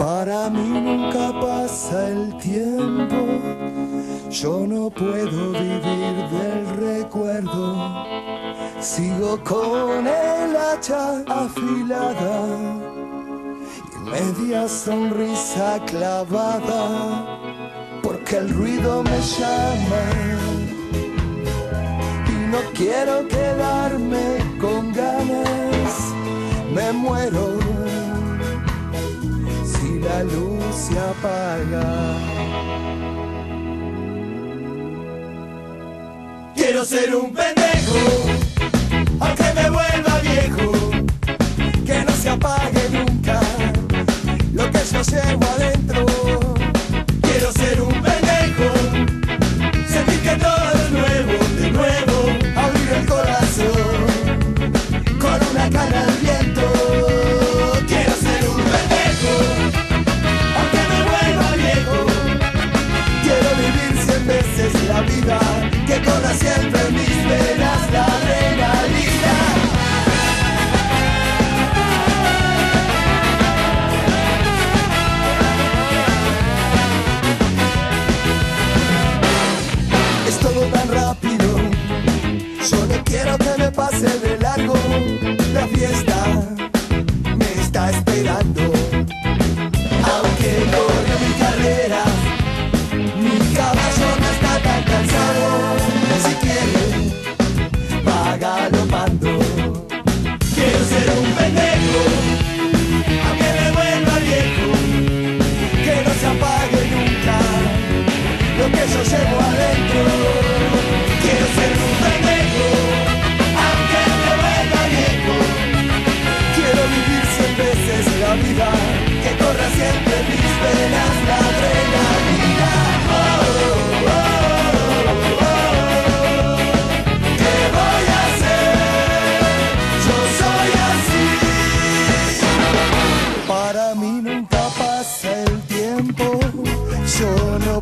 Para mí nunca pasa el tiempo, yo no puedo vivir del recuerdo. Sigo con el hacha afilada y media sonrisa clavada, porque el ruido me llama. Y no quiero quedarme con ganas, me muero la luz se apaga. Quiero ser un pendejo.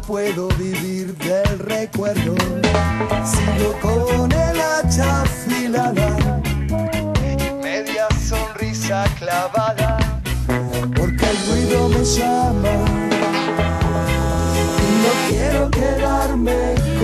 puedo vivir del recuerdo. Sigo con el hacha afilada y media sonrisa clavada, porque el ruido me llama y no quiero quedarme.